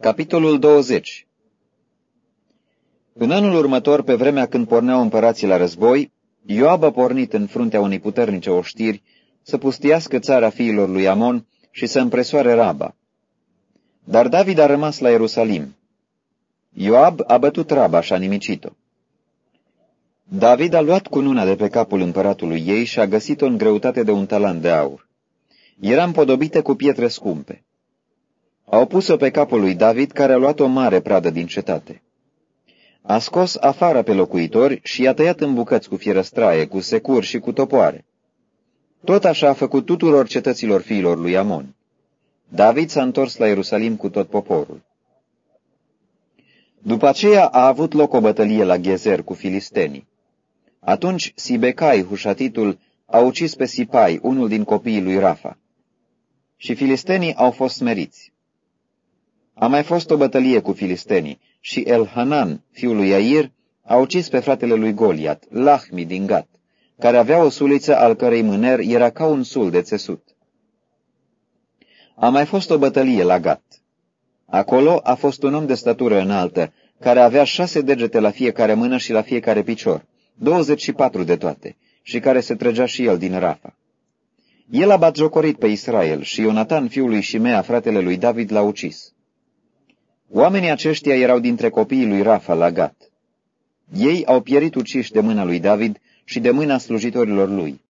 Capitolul 20 În anul următor, pe vremea când porneau împărații la război, Ioab a pornit în fruntea unei puternice oștiri să pustiască țara fiilor lui Amon și să împresoare Raba. Dar David a rămas la Ierusalim. Ioab a bătut Raba și a nimicit-o. David a luat cununa de pe capul împăratului ei și a găsit-o în greutate de un talan de aur. Era împodobită cu pietre scumpe. Au pus-o pe capul lui David, care a luat o mare pradă din cetate. A scos afară pe locuitori și i-a tăiat în bucăți cu fierăstraie, cu securi și cu topoare. Tot așa a făcut tuturor cetăților fiilor lui Amon. David s-a întors la Ierusalim cu tot poporul. După aceea a avut loc o bătălie la Gezer cu filistenii. Atunci Sibecai, hușatitul, a ucis pe Sipai, unul din copiii lui Rafa. Și filistenii au fost smeriți. A mai fost o bătălie cu filistenii și Elhanan, fiul lui Iair, a ucis pe fratele lui Goliat, Lahmi din Gat, care avea o suliță al cărei mâner era ca un sul de țesut. A mai fost o bătălie la Gat. Acolo a fost un om de statură înaltă, care avea șase degete la fiecare mână și la fiecare picior, 24 de toate, și care se trăgea și el din Rafa. El a batjocorit pe Israel și Ionatan, fiul lui Shimea, fratele lui David, l-a ucis. Oamenii aceștia erau dintre copiii lui Rafa la Gat. Ei au pierit uciși de mâna lui David și de mâna slujitorilor lui.